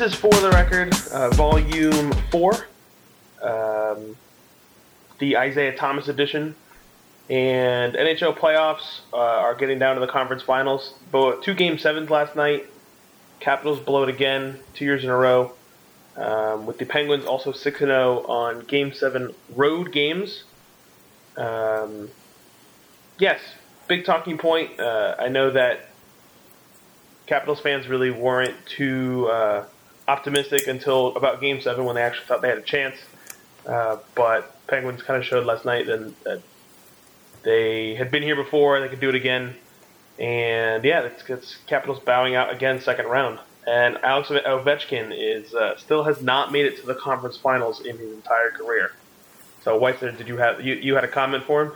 This is For the Record, uh, Volume 4, um, the Isaiah Thomas edition. And NHL playoffs uh, are getting down to the conference finals. Both two game sevens last night. Capitals blow it again, two years in a row. Um, with the Penguins also 6 0 on game seven road games. Um, yes, big talking point. Uh, I know that Capitals fans really weren't too uh, optimistic until about Game Seven when they actually thought they had a chance. Uh, but Penguins kind of showed last night that, that, they had been here before, and they could do it again, and yeah, it's, it's Capitals bowing out again second round. And Alex Ovechkin is uh, still has not made it to the conference finals in his entire career. So Whiteside, did you have you, you had a comment for him?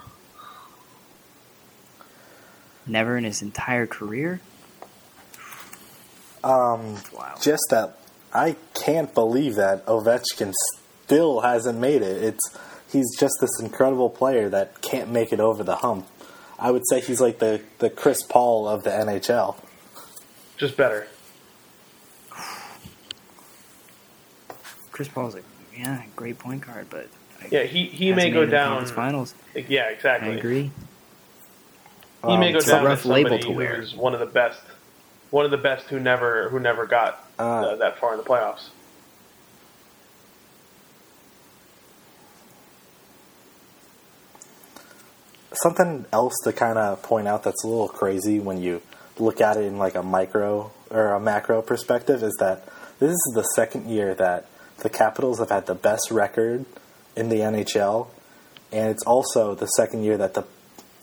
Never in his entire career. Um, wow. Just that I can't believe that Ovechkin still hasn't made it. It's he's just this incredible player that can't make it over the hump. I would say he's like the, the Chris Paul of the NHL. Just better. Chris Paul's a yeah, great point guard, but yeah, he he may go down finals. Yeah, exactly. I agree. He um, may go down as somebody to wear. who's one of the best, one of the best who never who never got uh, that far in the playoffs. Something else to kind of point out that's a little crazy when you look at it in like a micro or a macro perspective is that this is the second year that the Capitals have had the best record in the NHL, and it's also the second year that the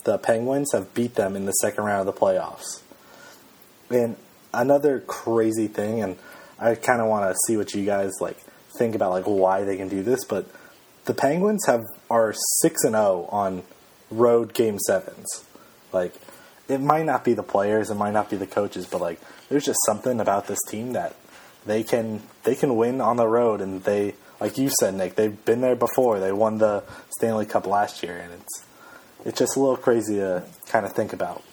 the Penguins have beat them in the second round of the playoffs. And another crazy thing, and I kind of want to see what you guys like think about, like why they can do this. But the Penguins have are six and zero oh on road game sevens. Like it might not be the players, it might not be the coaches, but like there's just something about this team that they can they can win on the road, and they like you said, Nick, they've been there before. They won the Stanley Cup last year, and it's it's just a little crazy to kind of think about.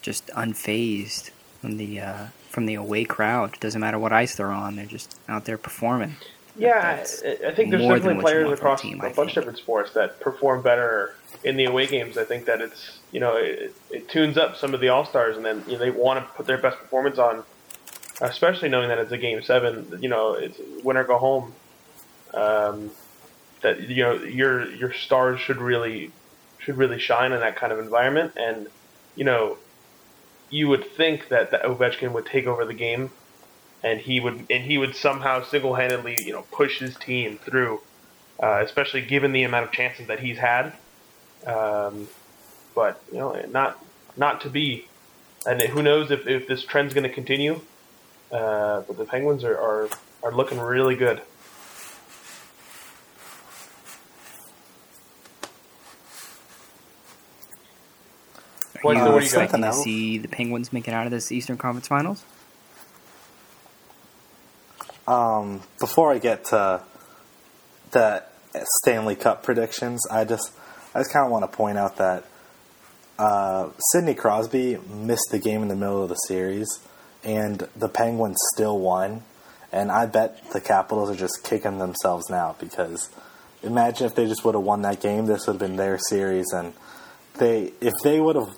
Just unfazed from the uh, from the away crowd. It Doesn't matter what ice they're on; they're just out there performing. Yeah, I think there's definitely players across team, a bunch of different sports that perform better in the away games. I think that it's you know it, it tunes up some of the all stars, and then you know, they want to put their best performance on, especially knowing that it's a game seven. You know, it's winner go home. Um, that you know your your stars should really should really shine in that kind of environment, and you know you would think that, that Ovechkin would take over the game and he would and he would somehow single-handedly you know push his team through, uh, especially given the amount of chances that he's had. Um, but you know, not not to be, and who knows if, if this trend's going to continue. Uh, but the Penguins are, are are looking really good. What, uh, what do you guys to see the Penguins make it out of this Eastern Conference Finals? Um, before I get to the Stanley Cup predictions, I just I just kind of want to point out that uh, Sidney Crosby missed the game in the middle of the series, and the Penguins still won. And I bet the Capitals are just kicking themselves now because imagine if they just would have won that game, this would have been their series, and they if they would have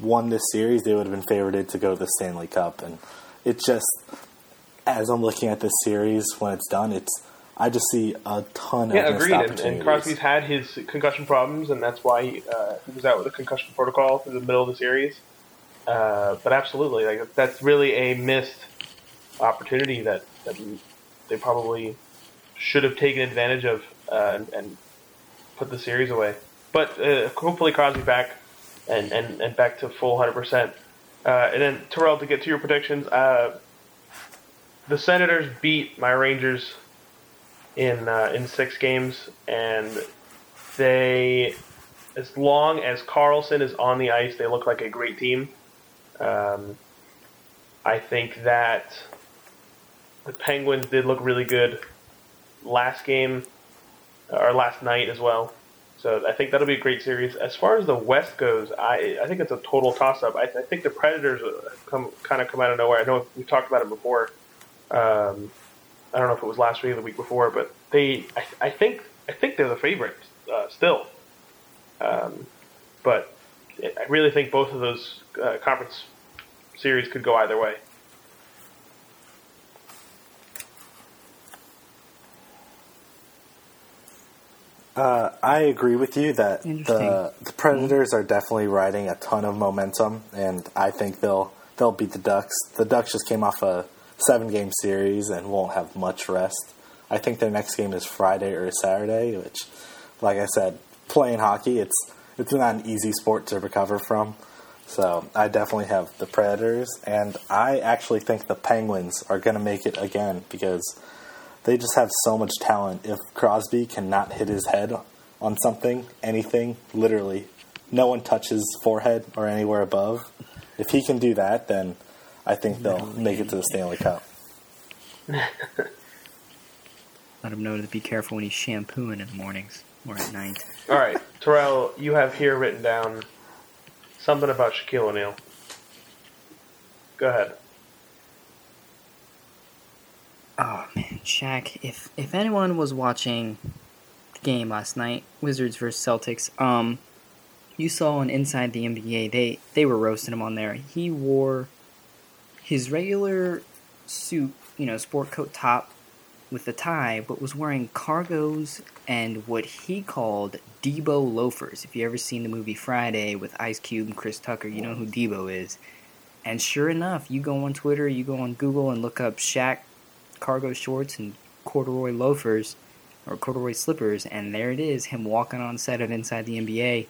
won this series, they would have been favored to go to the Stanley Cup, and it just as I'm looking at this series when it's done, it's I just see a ton yeah, of agreed. And, and Crosby's had his concussion problems, and that's why he, uh, he was out with a concussion protocol in the middle of the series. Uh, but absolutely, like that's really a missed opportunity that, that they probably should have taken advantage of uh, and, and, put the series away. But uh, hopefully, Crosby back and, and, and back to full hundred percent. Uh, and then Terrell, to get to your predictions, uh, the Senators beat my Rangers in uh, in six games, and they, as long as Karlsson is on the ice, they look like a great team. Um, I think that the Penguins did look really good last game or last night as well. So I think that'll be a great series. As far as the West goes, I I think it's a total toss up. I, I think the Predators come kind of come out of nowhere. I know we talked about it before. Um, I don't know if it was last week or the week before, but they I, I think I think they're the favorites uh, still. Um, but I really think both of those uh, conference series could go either way. Uh, I agree with you that the the Predators are definitely riding a ton of momentum, and I think they'll they'll beat the Ducks. The Ducks just came off a seven game series and won't have much rest. I think their next game is Friday or Saturday, which, like I said, playing hockey it's it's not an easy sport to recover from. So I definitely have the Predators, and I actually think the Penguins are going to make it again because they just have so much talent. If Crosby cannot hit his head on something, anything, literally, no one touches forehead or anywhere above. If he can do that, then I think they'll make it to the Stanley Cup. Let him know to be careful when he's shampooing in the mornings or at night. All right, Terrell, you have here written down something about Shaquille O'Neal. Go ahead. Oh man, Shaq! If if anyone was watching the game last night, Wizards versus Celtics, um, you saw on Inside the NBA, they they were roasting him on there. He wore his regular suit, you know, sport coat top with the tie, but was wearing cargos and what he called Deebo loafers. If you ever seen the movie Friday with Ice Cube and Chris Tucker, you know who Deebo is. And sure enough, you go on Twitter, you go on Google and look up Shaq cargo shorts and corduroy loafers or corduroy slippers, and there it is, him walking on set of Inside the NBA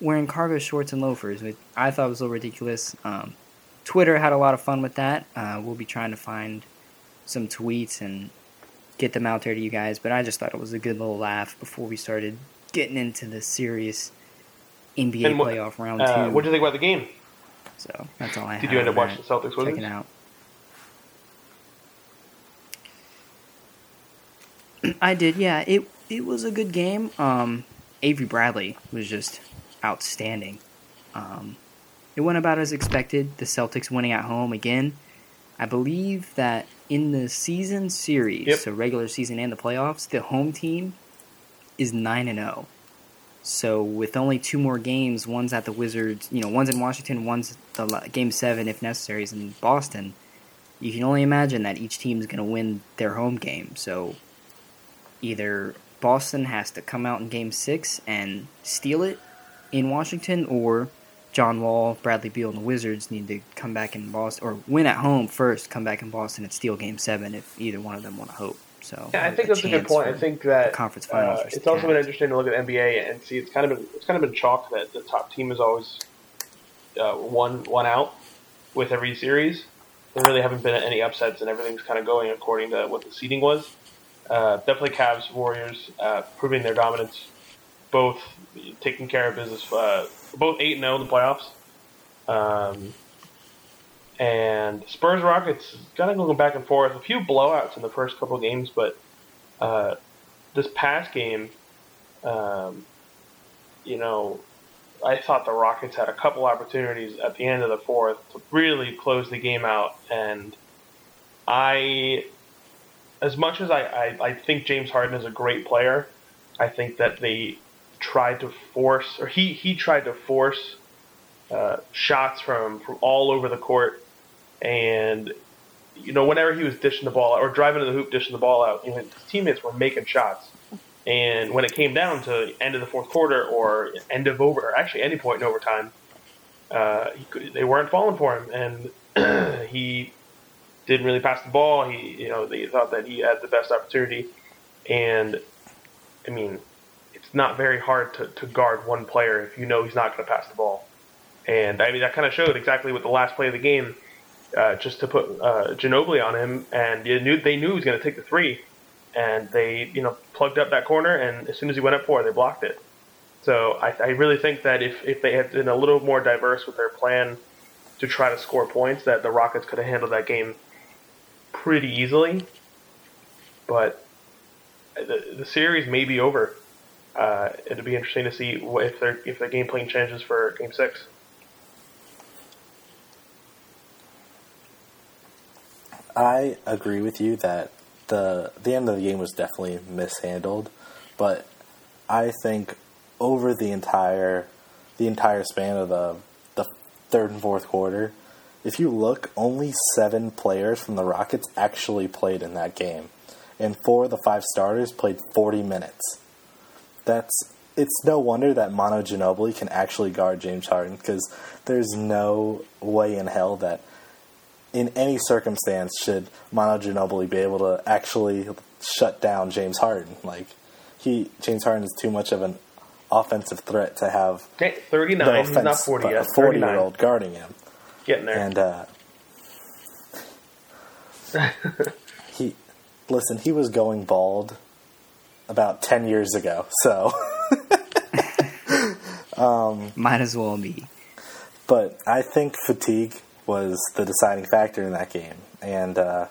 wearing cargo shorts and loafers, which I thought was a little ridiculous. Um, Twitter had a lot of fun with that. Uh, we'll be trying to find some tweets and get them out there to you guys, but I just thought it was a good little laugh before we started getting into the serious NBA what- playoff round Uh, two. what do you think about the game? so that's all I have. Did you end up watching the Celtics with Checking out. I did, yeah. It it was a good game. Um, Avery Bradley was just outstanding. Um, it went about as expected. The Celtics winning at home again. I believe that in the season series, Yep. so regular season and the playoffs, the home team is nine and zero. So with only two more games, one's at the Wizards, you know, one's in Washington, one's the game seven if necessary is in Boston. You can only imagine that each team is going to win their home game. So either Boston has to come out in game six and steal it in Washington, or John Wall, Bradley Beal, and the Wizards need to come back in Boston, or win at home first, come back in Boston and steal game seven if either one of them want to hope. So Yeah, I think a that's a good point. I think that conference finals uh, it's also been interesting to look at NBA and see it's kind of been it's kind of been chalk that the top team is always uh, one one out with every series. There really haven't been any upsets, and everything's kind of going according to what the seeding was. Uh, definitely Cavs, Warriors, uh, proving their dominance, both taking care of business. Uh, both eight and zero in the playoffs. Um, and Spurs Rockets kind of going back and forth. A few blowouts in the first couple of games, but uh, this past game, um, you know, I thought the Rockets had a couple opportunities at the end of the fourth to really close the game out, and I, as much as I, I, I think James Harden is a great player, I think that they tried to force, or he, he tried to force uh, shots from, from all over the court, and you know, whenever he was dishing the ball out or driving to the hoop, dishing the ball out, you know, his teammates were making shots. And when it came down to end of the fourth quarter or end of over, or actually any point in overtime, uh, could, they weren't falling for him, and he didn't really pass the ball. He, you know, they thought that he had the best opportunity, and I mean, it's not very hard to, to guard one player if you know he's not going to pass the ball. And I mean, that kind of showed exactly with the last play of the game uh, just to put uh, Ginobili on him, and you knew they knew he was going to take the three, and they you know plugged up that corner, and as soon as he went up it, they blocked it. So I, I really think that if, if they had been a little more diverse with their plan to try to score points, that the Rockets could have handled that game pretty easily. But the, the series may be over. Uh, it'll be interesting to see what, if their if their game plan changes for Game Six. I agree with you that the the end of the game was definitely mishandled, but I think over the entire the entire span of the the third and fourth quarter, if you look, only seven players from the Rockets actually played in that game, and four of the five starters played forty minutes. That's it's no wonder that Manu Ginobili can actually guard James Harden because there's no way in hell that in any circumstance should Manu Ginobili be able to actually shut down James Harden. Like he, James Harden is too much of an offensive threat to have. Thirty nine. He's not forty yet. A forty year old guarding him. Getting there. And uh, he, listen, he was going bald about ten years ago, so. um, Might as well be. But I think fatigue was the deciding factor in that game. And uh,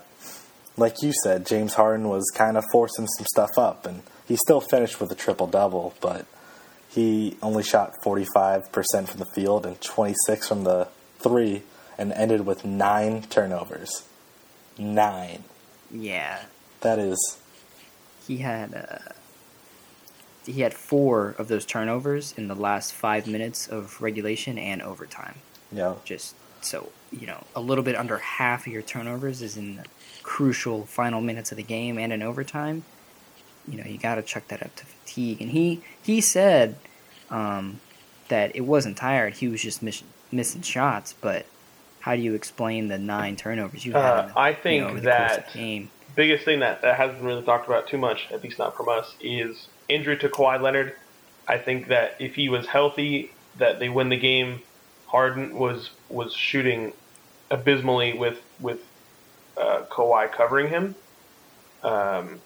like you said, James Harden was kind of forcing some stuff up, and he still finished with a triple double, but he only shot 45% from the field and 26 from the three, and ended with nine turnovers. Nine. Yeah. That is. He had. Uh, he had four of those turnovers in the last five minutes of regulation and overtime. Yeah. Just so you know, a little bit under half of your turnovers is in the crucial final minutes of the game and in overtime. You know, you got to chuck that up to fatigue. And he he said um, that it wasn't tired; he was just miss, missing shots. But how do you explain the nine turnovers you had? Uh, the, I think you know, that game? biggest thing that, that hasn't really talked about too much, at least not from us, is injury to Kawhi Leonard. I think that if he was healthy, that they win the game Harden was was shooting abysmally with with uh, Kawhi covering him, um,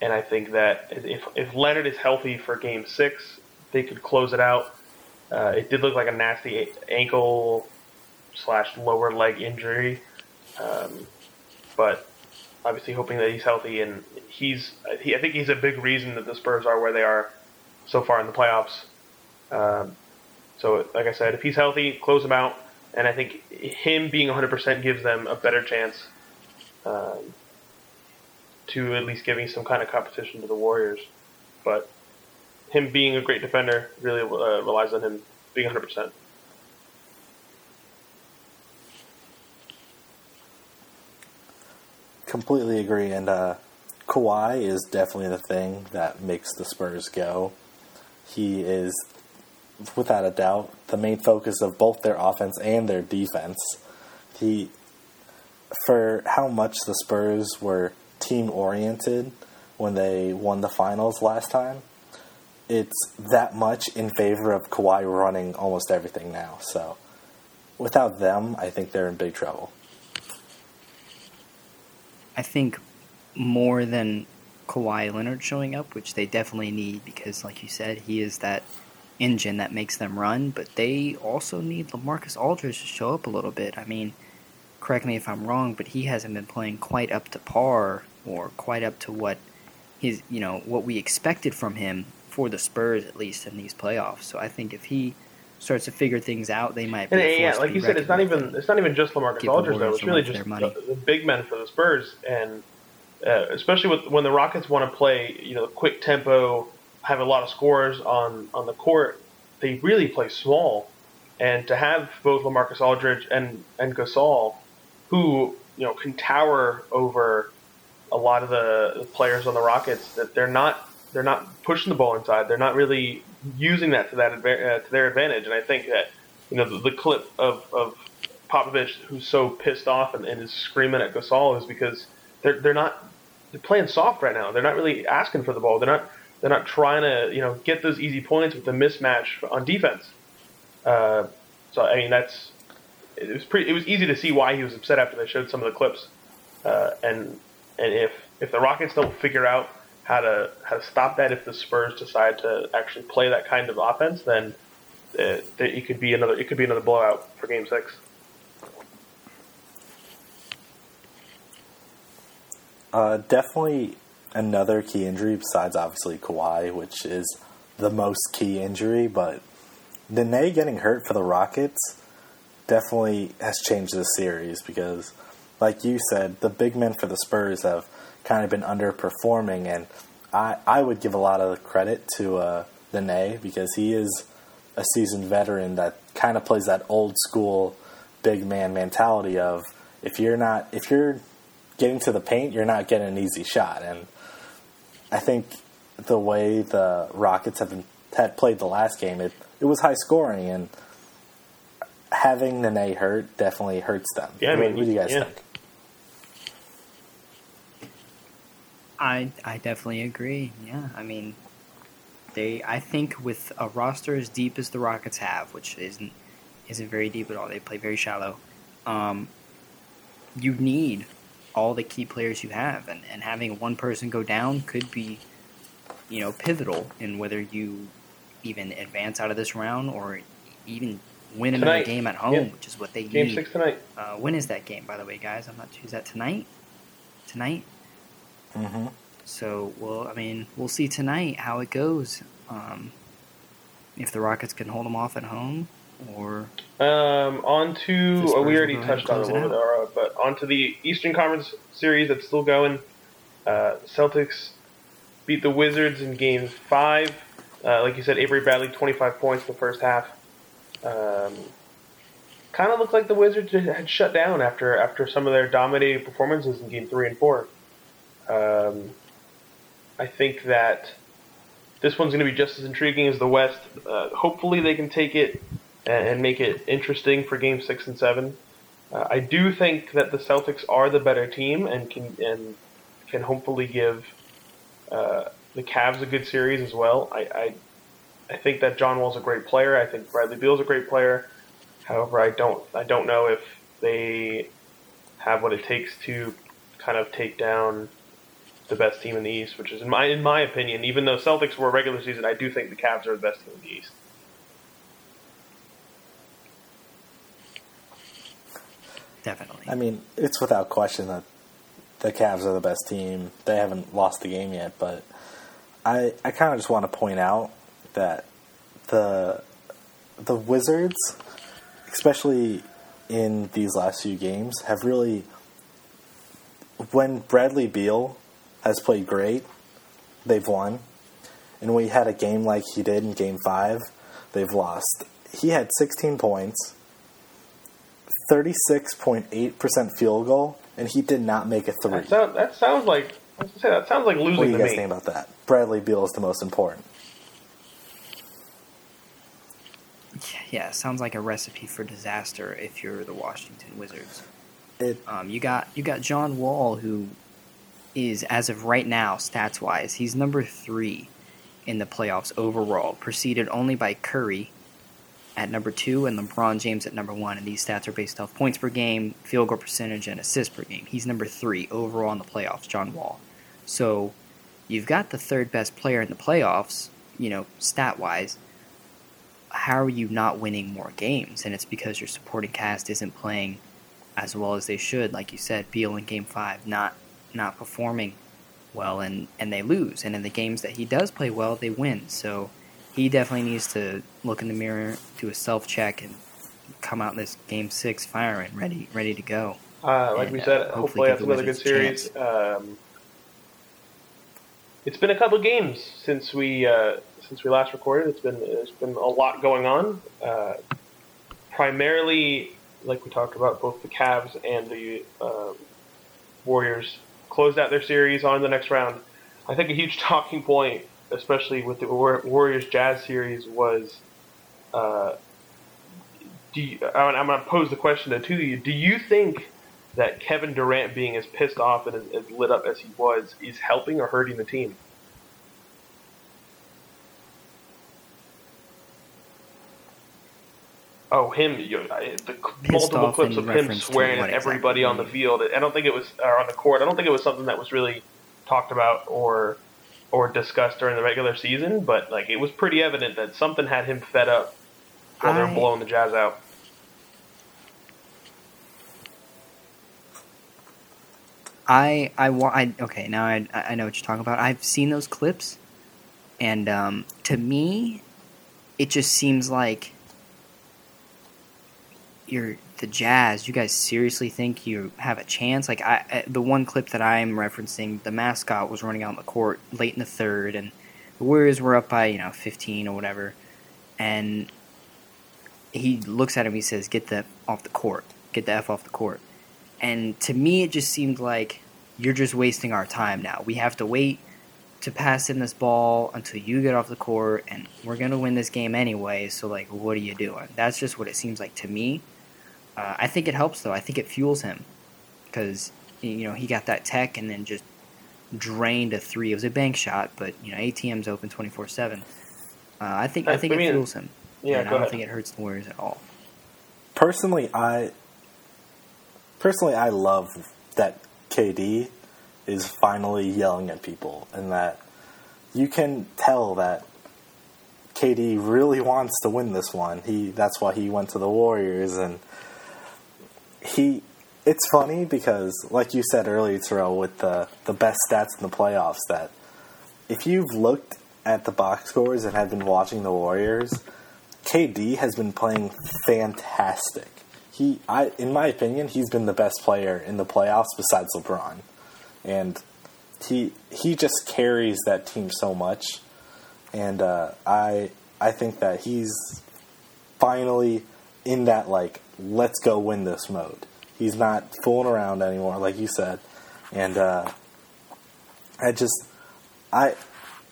and I think that if if Leonard is healthy for Game Six, they could close it out. Uh, it did look like a nasty ankle slash lower leg injury, um, but obviously hoping that he's healthy and he's he, I think he's a big reason that the Spurs are where they are so far in the playoffs. Um, so, like I said, if he's healthy, close him out. And I think him being 100% gives them a better chance um, to at least giving some kind of competition to the Warriors. But him being a great defender really uh, relies on him being 100%. Completely agree. And uh, Kawhi is definitely the thing that makes the Spurs go. He is without a doubt, the main focus of both their offense and their defense. He, for how much the Spurs were team oriented when they won the finals last time, it's that much in favor of Kawhi running almost everything now. So, without them, I think they're in big trouble. I think more than Kawhi Leonard showing up, which they definitely need because, like you said, he is that engine that makes them run, but they also need LaMarcus Aldridge to show up a little bit. I mean, correct me if I'm wrong, but he hasn't been playing quite up to par or quite up to what his, you know, what we expected from him for the Spurs at least in these playoffs. So I think if he starts to figure things out, they might. Be and, yeah, like you said, it's not even it's not even just LaMarcus Aldridge though. It's really just the, the, big men for the Spurs, and uh, especially with when the Rockets want to play, you know, quick tempo have a lot of scores on, on the court, they really play small. And to have both LaMarcus Aldridge and, and Gasol, who you know can tower over a lot of the, the players on the Rockets, that they're not they're not pushing the ball inside. They're not really using that to that uh, to their advantage. And I think that you know the, the clip of, of Popovich, who's so pissed off and, and is screaming at Gasol, is because they're they're not they're playing soft right now. They're not really asking for the ball. They're not they're not trying to you know get those easy points with the mismatch on defense. Uh, so I mean that's it was pretty. It was easy to see why he was upset after they showed some of the clips. Uh, and and if if the Rockets don't figure out how to how to stop that, if the Spurs decide to actually play that kind of offense, then it, uh, it could be another it could be another blowout for Game Six. Uh, definitely another key injury besides obviously Kawhi, which is the most key injury, but Nene getting hurt for the Rockets definitely has changed the series because, like you said, the big men for the Spurs have kind of been underperforming, and I, I would give a lot of credit to uh, Nene because he is a seasoned veteran that kind of plays that old school big man mentality of if you're not if you're getting to the paint, you're not getting an easy shot, and I think the way the Rockets have been, had played the last game, it it was high scoring and having Nene hurt definitely hurts them. Yeah, I mean, what, what do you guys yeah. think? I I definitely agree. Yeah, I mean, they I think with a roster as deep as the Rockets have, which isn't isn't very deep at all. They play very shallow. Um, you need all the key players you have, and, and having one person go down could be, you know, pivotal in whether you even advance out of this round or even win another Tonight. game at home, Yeah. which is what they Game need. six tonight. Uh, when is that game, by the way, guys? I'm not. Is that tonight? Tonight. Hmm So, well, I mean, we'll see tonight how it goes. Um, if the Rockets can hold them off at home, or Um, on to The uh, we already go ahead and touched on it a little bit, Ara, but on to the Eastern Conference series that's still going. Uh, Celtics beat the Wizards in Game Five. Uh, like you said, Avery Bradley, 25 points in the first half. Um, kind of looked like the Wizards had shut down after after some of their dominating performances in Game Three and Four. Um, I think that this one's going to be just as intriguing as the West. Uh, hopefully, they can take it and, make it interesting for Game Six and Seven. Uh, I do think that the Celtics are the better team and can and can hopefully give uh, the Cavs a good series as well. I, I I think that John Wall's a great player. I think Bradley Beal's a great player. However, I don't I don't know if they have what it takes to kind of take down the best team in the East, which is in my in my opinion. Even though Celtics were a regular season, I do think the Cavs are the best team in the East. definitely. I mean, it's without question that the Cavs are the best team. They haven't lost the game yet, but I I kind of just want to point out that the the Wizards, especially in these last few games, have really when Bradley Beal has played great, they've won. And we had a game like he did in Game Five, they've lost. He had 16 points, 36.8% field goal, and he did not make a three. That, sound, that sounds like I was gonna say that sounds like losing What do you guys me. think about that? Bradley Beal is the most important. yeah, sounds like a recipe for disaster if you're the Washington Wizards. It Um, you got you got John Wall, who is as of right now, stats wise, he's number three in the playoffs overall, preceded only by Curry at number two and LeBron James at number one. And these stats are based off points per game, field goal percentage, and assists per game. He's number three overall in the playoffs, John Wall. So you've got the third best player in the playoffs, you know, stat wise. How are you not winning more games? And it's because your supporting cast isn't playing as well as they should. Like you said, Beal in Game Five not not performing well, and and they lose. And in the games that he does play well, they win. So he definitely needs to look in the mirror, do a self check, and come out this Game Six firing, ready ready to go. Uh, like and, we uh, said, hopefully hopefully that's the another good series. Um, it's been a couple of games since we uh, since we last recorded. It's been there's been a lot going on. Uh, primarily, like we talked about, both the Cavs and the uh, Warriors closed out their series on the next round. I think a huge talking point, especially with the Warriors Jazz series, was. Uh, do you, I'm going to pose the question to you. Do you think that Kevin Durant being as pissed off and as, as lit up as he was is helping or hurting the team? Oh, him! You the c- multiple clips of him swearing at everybody exactly on the field. I don't think it was or on the court. I don't think it was something that was really talked about or or discussed during the regular season. But like, it was pretty evident that something had him fed up while they're blowing the Jazz out. I I, wa- I okay now I I know what you're talking about. I've seen those clips, And um, to me, it just seems like you're the Jazz. You guys seriously think you have a chance? Like I, uh, the one clip that I'm referencing, the mascot was running out on the court late in the third, and the Warriors were up by you know 15 or whatever, and he looks at him. He says, "Get the off the court. Get the f off the court." And to me, it just seemed like you're just wasting our time now. We have to wait to pass in this ball until you get off the court, and we're gonna win this game anyway. So like, what are you doing? That's just what it seems like to me. Uh, I think it helps though. I think it fuels him because you know he got that tech and then just drained a three. It was a bank shot, but you know ATM's open twenty four seven. Uh, I think I think I mean, it fuels him. Yeah, and I don't ahead. think it hurts the Warriors at all. Personally, I personally I love that KD is finally yelling at people, and that you can tell that KD really wants to win this one. He that's why he went to the Warriors, and he. It's funny because, like you said earlier, Terrell, with the the best stats in the playoffs, that if you've looked at the box scores and have been watching the Warriors, KD has been playing fantastic. He, I, in my opinion, he's been the best player in the playoffs besides LeBron, and he he just carries that team so much. And uh, I I think that he's finally in that like let's go win this mode. He's not fooling around anymore, like you said, and uh, I just I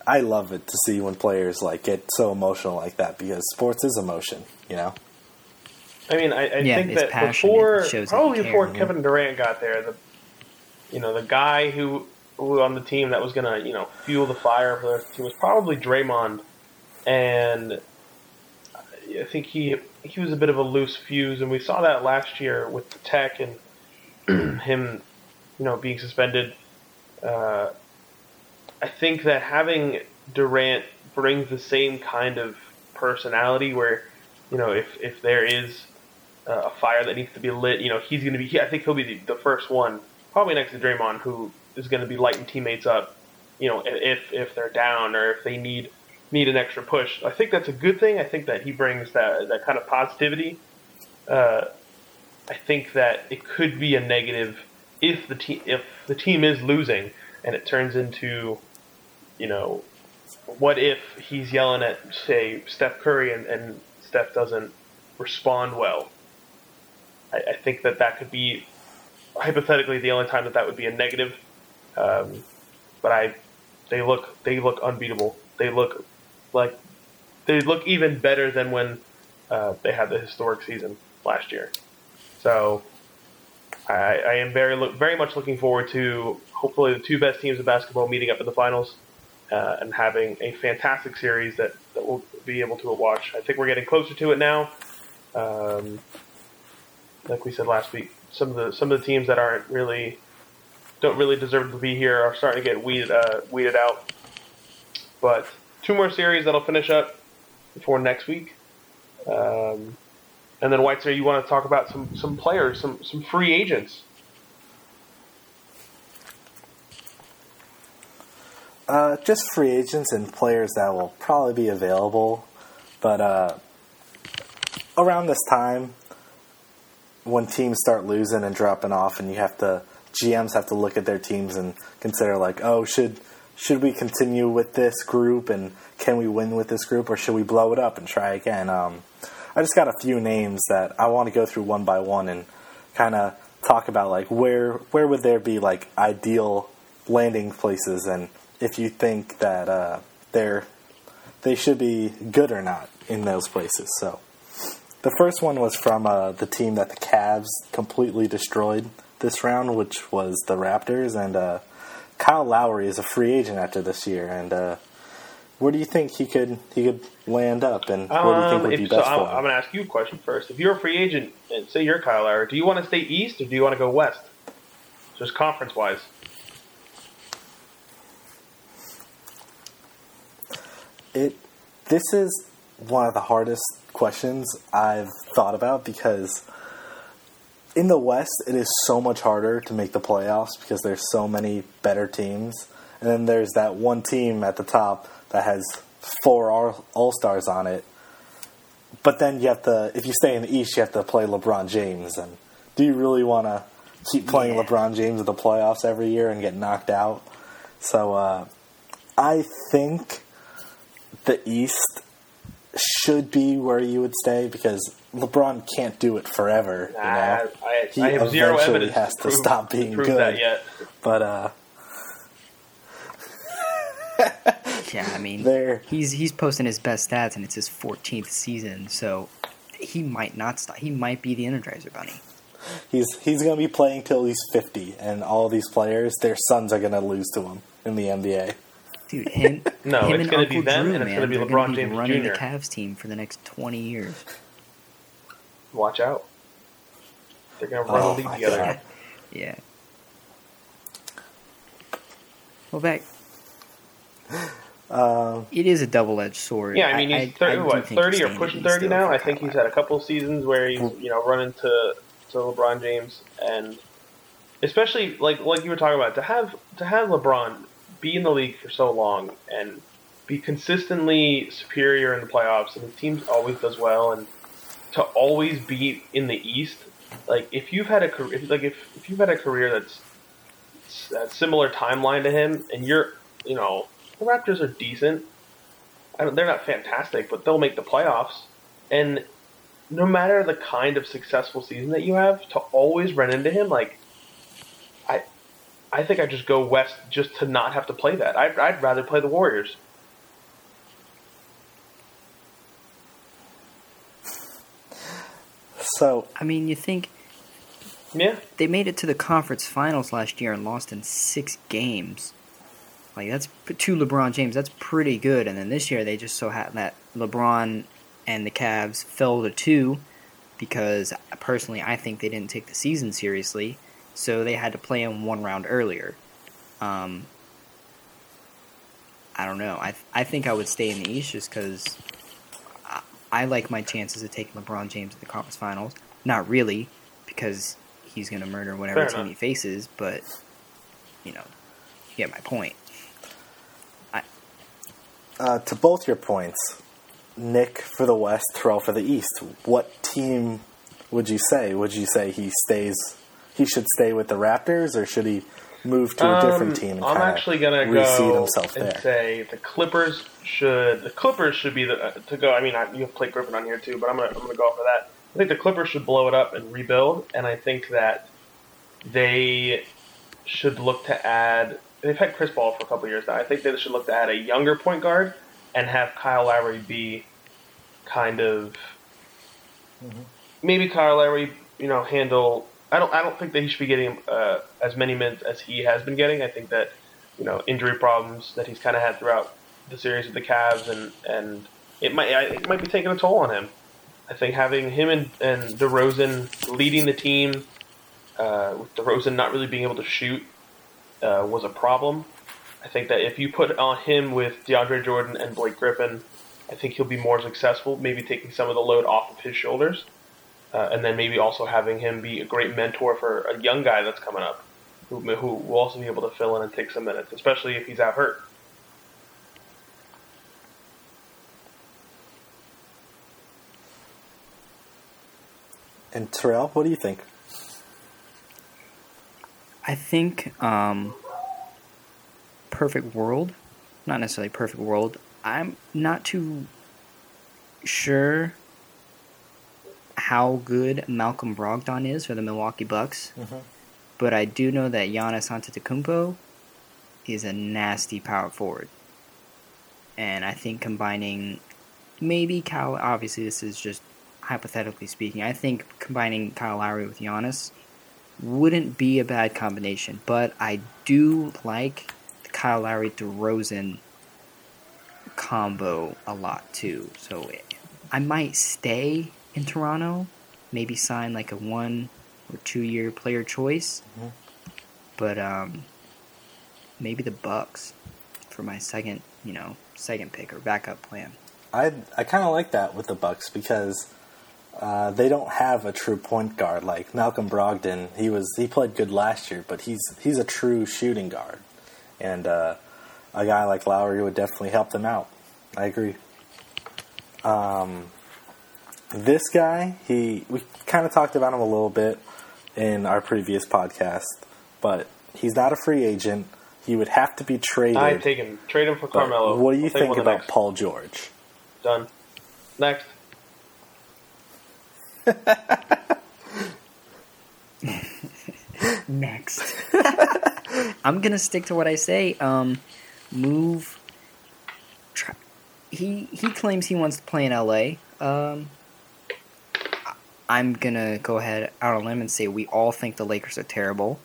I love it to see when players like get so emotional like that because sports is emotion, you know. I mean, I, I Yeah, think that passion. Before, shows that probably care, before yeah. Kevin Durant got there, the you know the guy who who on the team that was gonna you know fuel the fire for the team was probably Draymond, and I think he he was a bit of a loose fuse, and we saw that last year with the Tech and him, you know, being suspended. Uh, I think that having Durant brings the same kind of personality where, you know, if if there is a fire that needs to be lit, you know, he's going to be. I think he'll be the, the first one, probably next to Draymond, who is going to be lighting teammates up. You know, if if they're down or if they need need an extra push. I think that's a good thing. I think that he brings that that kind of positivity. Uh, I think that it could be a negative if the team if the team is losing and it turns into, you know, what if he's yelling at say Steph Curry and, and Steph doesn't respond well. I, I think that that could be hypothetically the only time that that would be a negative. Um, but I, they look they look unbeatable. They look like they look even better than when uh, they had the historic season last year. So I, I am very look, very much looking forward to hopefully the two best teams of basketball meeting up in the finals uh, and having a fantastic series that, that we'll be able to watch. I think we're getting closer to it now. Um, like we said last week, some of the some of the teams that aren't really don't really deserve to be here are starting to get weeded uh, weeded out. But two more series that'll finish up before next week. Um, and then Whiteside, you want to talk about some, some players, some some free agents. Uh, just free agents and players that will probably be available. But uh, around this time, when teams start losing and dropping off, and you have to GMs have to look at their teams and consider like, oh, should should we continue with this group and can we win with this group or should we blow it up and try again? Um, I just got a few names that I want to go through one by one and kind of talk about like where where would there be like ideal landing places and if you think that uh, they're they should be good or not in those places. So the first one was from uh, the team that the Cavs completely destroyed this round, which was the Raptors, and uh, Kyle Lowry is a free agent after this year. And uh, where do you think he could he could land up, and where do you think Um, would if, be so best I'm, for I'm going to ask you a question first. If you're a free agent, and say you're Kyle Lowry, do you want to stay east or do you want to go west? Just conference wise. It this is one of the hardest questions I've thought about because in the West it is so much harder to make the playoffs because there's so many better teams. And then there's that one team at the top that has four All Stars on it. But then you have to, if you stay in the East, you have to play LeBron James. And do you really want to keep playing Yeah. LeBron James in the playoffs every year and get knocked out? So uh, I think the East should be where you would stay because LeBron can't do it forever. You know? I, I, He I have zero eventually evidence has to prove, stop being prove good. that yet. But uh, Yeah, I mean, There. he's he's posting his best stats, and it's his 14th season, so he might not stop. He might be the Energizer Bunny. he's he's going to be playing till he's fifty, and all these players, their sons are going to lose to him in the NBA. Dude, him, No, him it's and gonna Uncle be them, Drew, and it's man, gonna be LeBron be James running Jr.. the Cavs team for the next 20 years. Watch out. They're going to run Oh the league together. God. Yeah. Well, back. Um, It is a double-edged sword. Yeah, I mean he's thir- do what think thirty he's or pushing in the East, thirty now. I think he's had a couple seasons where he's you know running to to LeBron James and especially like like you were talking about to have to have LeBron be in the league for so long and be consistently superior in the playoffs and the team always does well and to always be in the East. Like if you've had a career, like if, if you've had a career that's that similar timeline to him, and you're, you know, the Raptors are decent. I don't, they're not fantastic, but they'll make the playoffs. And no matter the kind of successful season that you have, to always run into him, like, I think I just go west just to not have to play that. I'd, I'd rather play the Warriors. so I mean, you think Yeah, they made it to the conference finals last year and lost in six games. Like that's to LeBron James. That's pretty good. And then this year they just so happened that LeBron and the Cavs fell to two because personally I think they didn't take the season seriously, so they had to play him one round earlier. Um, I don't know. I I think I would stay in the East just because I, I like my chances of taking LeBron James in the conference finals. Not really, because he's gonna murder whatever Fair team enough. he faces. But you know, you get my point. uh, to both your points, Nick for the West, Terrell for the East. What team would you say? Would you say he stays? He should stay with the Raptors, or should he move to a different Um, team? And I'm actually gonna go himself and there. say the Clippers should. The Clippers should be the uh, to go. I mean, I, you have Blake Griffin on here too, but I'm gonna I'm gonna go for that. I think the Clippers should blow it up and rebuild, and I think that they should look to add. They've had Chris Paul for a couple years now. I think they should look to add a younger point guard and have Kyle Lowry be kind of maybe Kyle Lowry, you know, handle. I don't. I don't think that he should be getting uh, as many minutes as he has been getting. I think that you know injury problems that he's kind of had throughout the series with the Cavs, and and it might it might be taking a toll on him. I think having him and and DeRozan leading the team, uh, with DeRozan not really being able to shoot, uh, was a problem. I think that if you put on him with DeAndre Jordan and Blake Griffin, I think he'll be more successful. Maybe taking some of the load off of his shoulders uh, and then maybe also having him be a great mentor for a young guy that's coming up, who who will also be able to fill in and take some minutes, especially if he's out hurt. And Terrell, what do you think? I think um, perfect world, not necessarily perfect world. I'm not too sure how good Malcolm Brogdon is for the Milwaukee Bucks, Mhm. but I do know that Giannis Antetokounmpo is a nasty power forward, and I think combining maybe Kyle. Obviously, this is just hypothetically speaking. I think combining Kyle Lowry with Giannis wouldn't be a bad combination, but I do like the Kyle Lowry DeRozan combo a lot too. So I might stay in Toronto, maybe sign like a one or two year player choice, Mhm. but um, maybe the Bucks for my second, you know, second pick or backup plan. I I kind of like that with the Bucks because uh, they don't have a true point guard like Malcolm Brogdon. He was he played good last year, but he's he's a true shooting guard, and uh, a guy like Lowry would definitely help them out. I agree. Um, this guy, he we kind of talked about him a little bit in our previous podcast, but he's not a free agent. He would have to be traded. I take him. Trade him for but Carmelo. What do you I'll think about next. Paul George? Done. Next. Next. I'm gonna stick to what I say. Um, move. Try, he he claims he wants to play in LA. Um, I- I'm gonna go ahead out on a limb and say we all think the Lakers are terrible,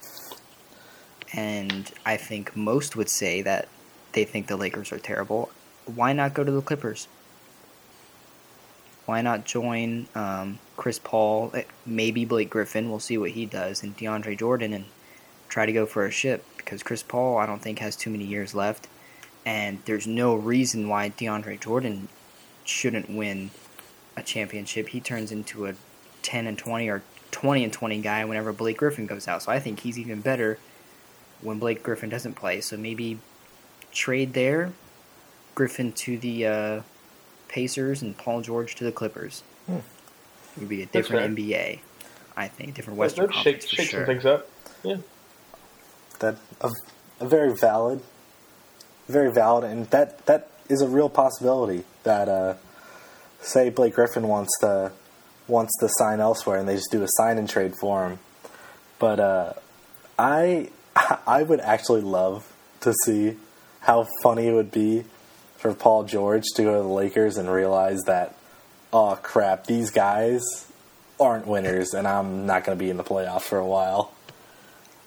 and I think most would say that they think the Lakers are terrible. Why not go to the Clippers? Why not join um, Chris Paul, eh, maybe Blake Griffin? We'll see what he does, and DeAndre Jordan, and try to go for a ship because Chris Paul, I don't think, has too many years left, and there's no reason why DeAndre Jordan shouldn't win a championship. He turns into a 10 and 20 or 20 and 20 guy whenever Blake Griffin goes out. So I think he's even better when Blake Griffin doesn't play. So maybe trade there, Griffin to the uh, Pacers and Paul George to the Clippers. Hmm. It would be a different fair. NBA. I think different Let's Western shake, Conference for shake sure. some things up. Yeah. That a, a very valid, very valid, and that that is a real possibility. That uh, say Blake Griffin wants to wants to sign elsewhere, and they just do a sign and trade for him. But uh, I I would actually love to see how funny it would be for Paul George to go to the Lakers and realize that oh crap, these guys aren't winners, and I'm not going to be in the playoffs for a while.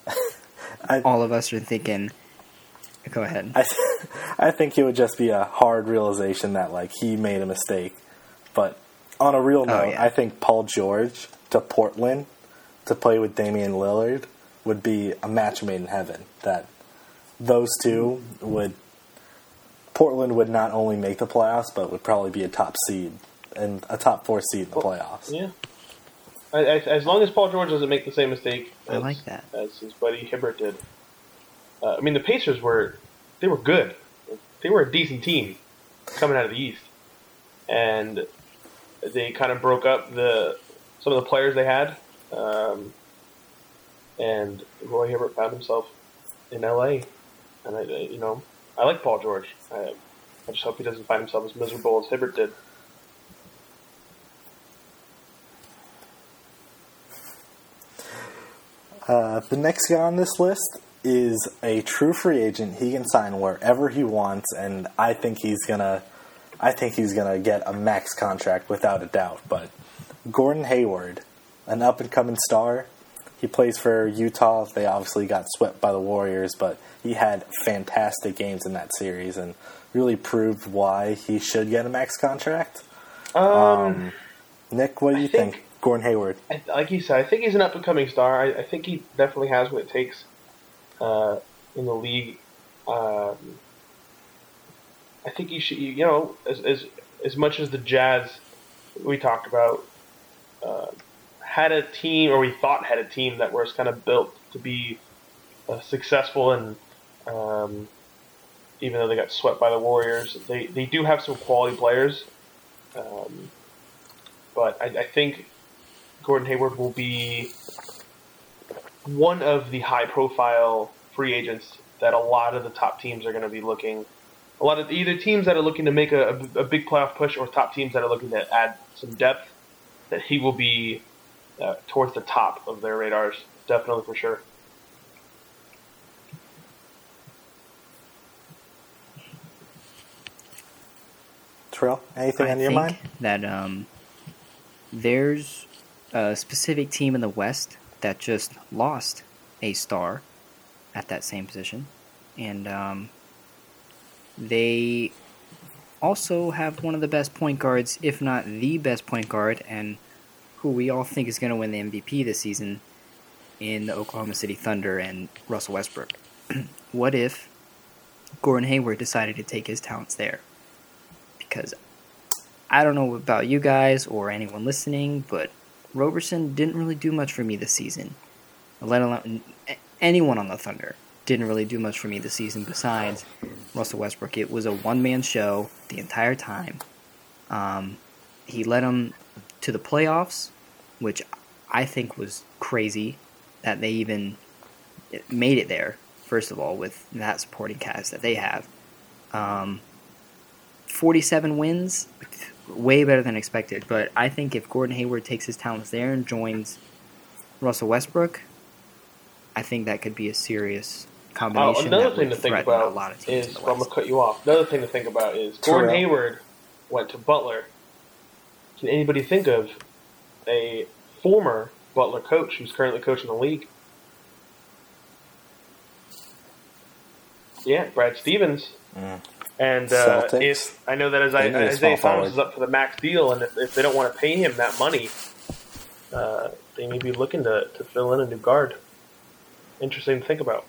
I, All of us are thinking. Go ahead. I, I think it would just be a hard realization that like he made a mistake. But on a real note, yeah. I think Paul George to Portland to play with Damian Lillard would be a match made in heaven. That those two would Portland would not only make the playoffs, but would probably be a top seed and a top four seed in the playoffs. Yeah. I, I, as long as Paul George doesn't make the same mistake I as, like that. as his buddy Hibbert did. Uh, I mean, the Pacers were they were good. They were a decent team coming out of the East, and they kind of broke up the some of the players they had. Um, and Roy Hibbert found himself in LA, and I, you know, I like Paul George. I, I just hope he doesn't find himself as miserable as Hibbert did. Uh, the next guy on this list is a true free agent. He can sign wherever he wants, and I think he's gonna. I think he's gonna get a max contract without a doubt. But Gordon Hayward, an up and coming star, he plays for Utah. They obviously got swept by the Warriors, but he had fantastic games in that series and really proved why he should get a max contract. Um, Nick, what do you think- think? Gordon Hayward. I, like you said, I think he's an up and coming star. I, I think he definitely has what it takes uh, in the league. Um, I think he should, you know, as, as as much as the Jazz we talked about uh, had a team, or we thought had a team that was kind of built to be uh, successful, and um, even though they got swept by the Warriors, they they do have some quality players. Um, but I, I think Gordon Hayward will be one of the high profile free agents that a lot of the top teams are going to be looking. A lot of either teams that are looking to make a, a, a big playoff push or top teams that are looking to add some depth, that he will be uh, towards the top of their radars. Definitely for sure. Terrell, anything I on your think mind? that um, there's a specific team in the West that just lost a star at that same position, and um, they also have one of the best point guards, if not the best point guard, and who we all think is going to win the MVP this season in the Oklahoma City Thunder and Russell Westbrook. what if Gordon Hayward decided to take his talents there? Because I don't know about you guys or anyone listening, but Roberson didn't really do much for me this season. Let alone eh, anyone on the Thunder didn't really do much for me this season besides Russell Westbrook. It was a one man show the entire time. Um, he led them to the playoffs, which I think was crazy that they even made it there, first of all, with that supporting cast that they have. Um, 47 wins, way better than expected. But I think if Gordon Hayward takes his talents there and joins Russell Westbrook, I think that could be a serious combination. Oh, another that thing would to think about a lot of teams is in I'm gonna cut you off. Another thing to think about is Gordon Terrell. Hayward went to Butler. Can anybody think of a former Butler coach who's currently coaching the league? Yeah, Brad Stevens. Mm. And uh, if I know that as They need a Isaiah small Thomas forward. is up for the max deal, and if, if they don't want to pay him that money, uh, they may be looking to, to fill in a new guard. Interesting to think about.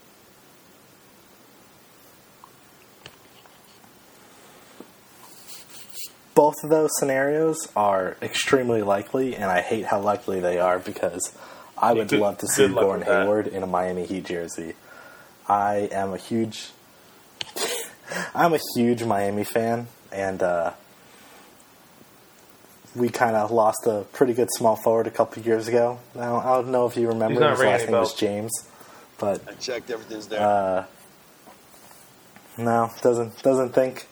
Both of those scenarios are extremely likely, and I hate how likely they are because I would Good- love to see Gordon. Hayward in a Miami Heat jersey. I am a huge, I'm a huge Miami fan, and uh, we kind of lost a pretty good small forward a couple years ago. I don't, I don't know if you remember. His last any name was. James, but I checked, everything's there. uh, no, doesn't doesn't think.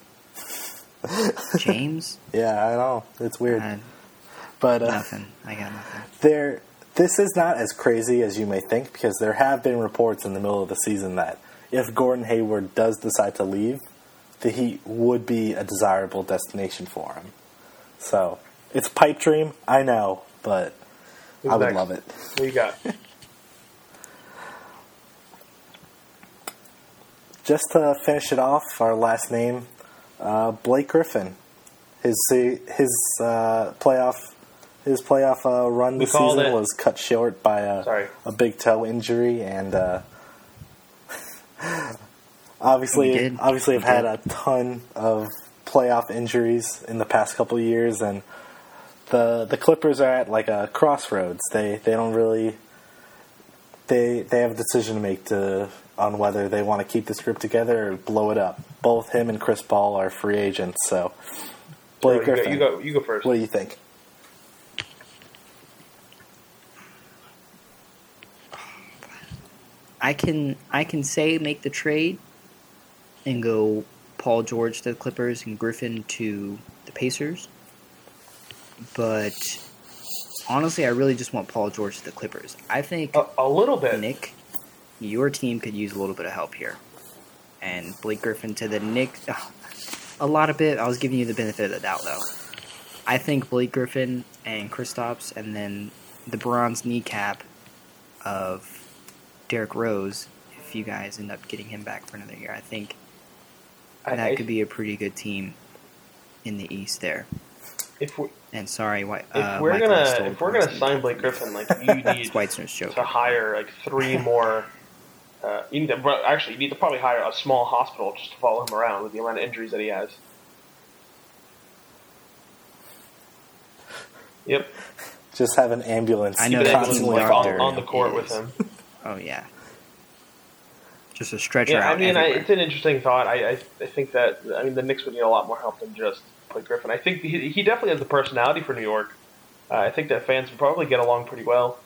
James? Yeah, I know it's weird, Uh, but uh, nothing. I got nothing. there this is not as crazy as you may think because there have been reports in the middle of the season that if Gordon Hayward does decide to leave, the Heat would be a desirable destination for him. So it's pipe dream, I know, but Who's I would next? love it. What you got? Just to finish it off, our last name, uh, Blake Griffin. His his uh, playoff his playoff uh, run We this season it. was cut short by a, Sorry. a big toe injury, and uh, obviously, did. obviously, We I've had a ton of playoff injuries in the past couple of years, and the the Clippers are at like a crossroads. They they don't really they they have a decision to make to on whether they want to keep this group together or blow it up. Both him and Chris Paul are free agents, so Blake you, go, Griffin. you go. You go first. What do you think? I can I can say make the trade and go Paul George to the Clippers and Griffin to the Pacers. But honestly, I really just want Paul George to the Clippers. I think A, a little bit. Nick, your team could use a little bit of help here. And Blake Griffin to the Knicks, a lot of it. I was giving you the benefit of the doubt, though. I think Blake Griffin and Kristaps, and then the bronze kneecap of Derrick Rose. If you guys end up getting him back for another year, I think I- that I- could be a pretty good team in the East there. If we, And sorry, White. if uh, we're Michael gonna if we're gonna sign. Blake Griffin, like you need Weitzner's joke. to hire like three more. Uh, you need to, well, actually you need to probably hire a small hospital just to follow him around with the amount of injuries that he has. Yep, Just have an ambulance I know that ambulance, constantly like, on, on the court with him. Oh yeah. Just a stretcher Yeah, I mean, I, it's an interesting thought. I, I, I think that I mean the Knicks would need a lot more help than just Blake Griffin. I think he, he definitely has the personality for New York. Uh, I think that fans would probably get along pretty well,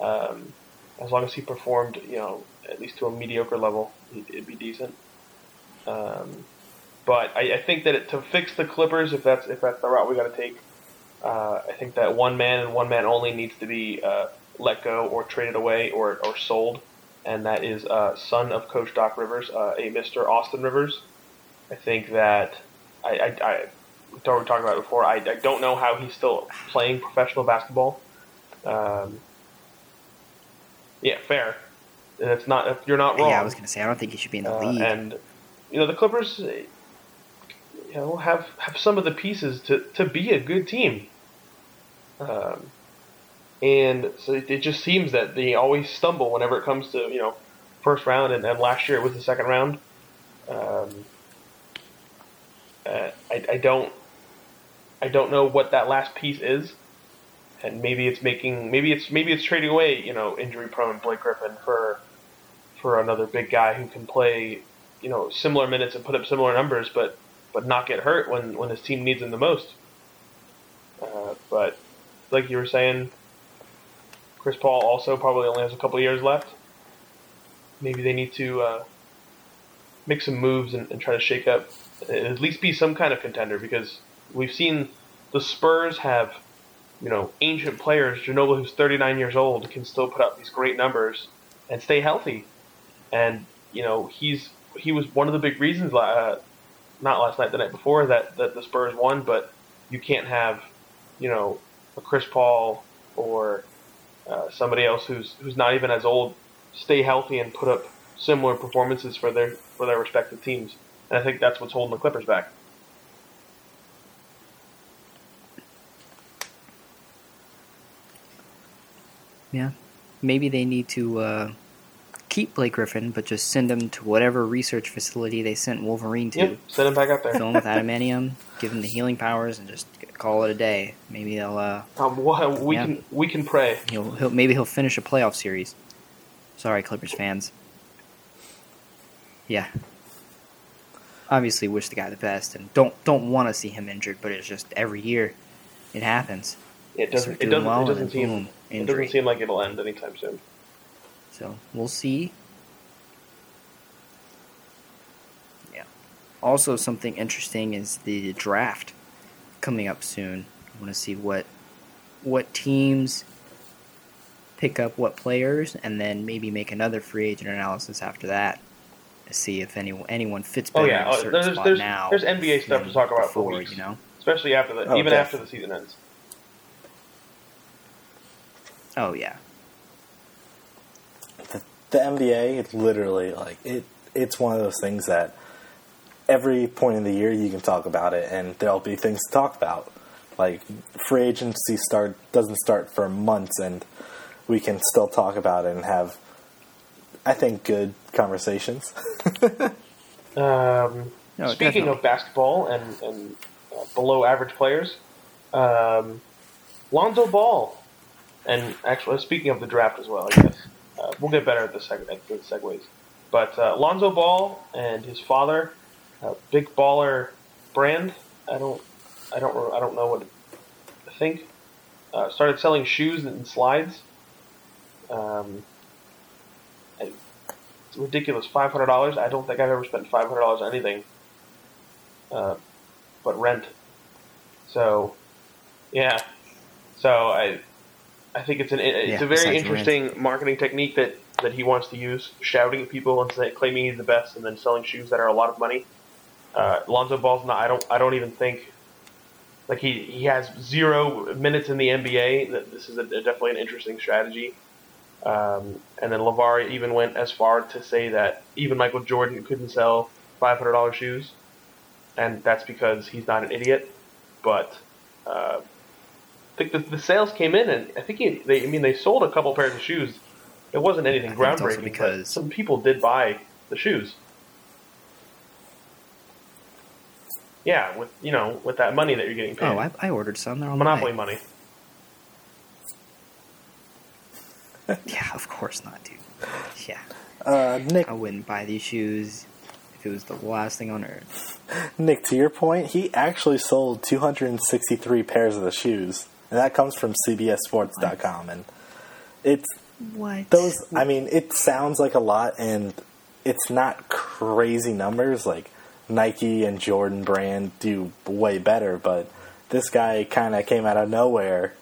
um, as long as he performed, you know, at least to a mediocre level, it'd, be decent. Um, but I, I think that it, to fix the Clippers, if that's if that's the route we got to take, uh, I think that one man and one man only needs to be uh, let go or traded away or, or sold, and that is uh, son of Coach Doc Rivers, uh, a Mr. Austin Rivers. I think that I, I, I talked about it before. I, I don't know how he's still playing professional basketball. Um, yeah, fair. And it's not you're not wrong. Yeah, I was gonna say I don't think he should be in the Uh, league. and you know the Clippers, you know, have have some of the pieces to, to be a good team. Um, and so it, it just seems that they always stumble whenever it comes to you know first round, and, and last year it was the second round. Um, uh, I, I don't I don't know what that last piece is, and maybe it's making maybe it's maybe it's trading away you know injury prone Blake Griffin for for another big guy who can play, you know, similar minutes and put up similar numbers, but but not get hurt when when his team needs him the most. Uh, but like you were saying, Chris Paul also probably only has a couple years left. Maybe they need to uh, make some moves and, and try to shake up, at least be some kind of contender because we've seen the Spurs have, you know, ancient players. Ginobili, who's 39 years old, can still put up these great numbers and stay healthy. And you know, he's he was one of the big reasons, uh, not last night, the night before, that that the Spurs won. But you can't have, you know, a Chris Paul or uh, somebody else who's who's not even as old stay healthy and put up similar performances for their for their respective teams. And I think that's what's holding the Clippers back. Yeah, maybe they need to uh, keep Blake Griffin, but just send him to whatever research facility they sent Wolverine to. Yep, send him back up there. Fill him with adamantium, give him the healing powers, and just call it a day. Maybe they'll. Uh, Um, well, we Yeah. can we can pray. he'll, he'll maybe he'll finish a playoff series. Sorry, Clippers fans. Yeah. Obviously, wish the guy the best, and don't don't want to see him injured. But it's just every year, it happens. It doesn't. It doesn't. well, it doesn't seem. boom, It doesn't seem like it'll end anytime soon. So we'll see. Yeah. Also, something interesting is the draft coming up soon. I want to see what what teams pick up what players, and then maybe make another free agent analysis after that to see if any anyone fits Oh better yeah, in a oh, certain there's spot there's, now. there's NBA stuff to talk about for before, weeks, you know. especially after the Oh, even def- after the season ends. Oh yeah. The, the NBA, it's literally like it. It's one of those things that every point in the year you can talk about it, and there'll be things to talk about. Like free agency start doesn't start for months, and we can still talk about it and have, I think, good conversations. Um, No, speaking definitely. of basketball and, and uh, below average players, um, Lonzo Ball, and actually speaking of the draft as well, I guess we'll get better at the, seg- at the segues. But uh, Lonzo Ball and his father, uh, Big Baller Brand, I don't, I don't, I don't know what I think. Uh, started selling shoes and slides. Um, it's ridiculous, five hundred dollars. I don't think I've ever spent five hundred dollars on anything, uh, but rent. So, yeah. So I, I think it's an it's Yeah, a very interesting marketing technique that that he wants to use, shouting at people and say, claiming he's the best, and then selling shoes that are a lot of money. Uh, Lonzo Ball's not. I don't. I don't even think. Like he, he has zero minutes in the NBA. That this is a, definitely an interesting strategy. Um, and then LeVar even went as far to say that even Michael Jordan couldn't sell five hundred dollars shoes, and that's because he's not an idiot. But uh, think the, the sales came in, and I think he, they. I mean, they sold a couple pairs of shoes. It wasn't anything I think it's also groundbreaking because- but some people did buy the shoes. Yeah, with you know, with that money that you're getting paid, Oh, I, I ordered some. They're on the way. monopoly money. Yeah, of course not, dude. Yeah. Uh, Nick, I wouldn't buy these shoes if it was the last thing on earth. Nick, to your point, he actually sold 263 pairs of the shoes, and that comes from CBSSports.com. And it's What? those. I mean, it sounds like a lot, and it's not crazy numbers. Like Nike and Jordan brand do way better, but this guy kind of came out of nowhere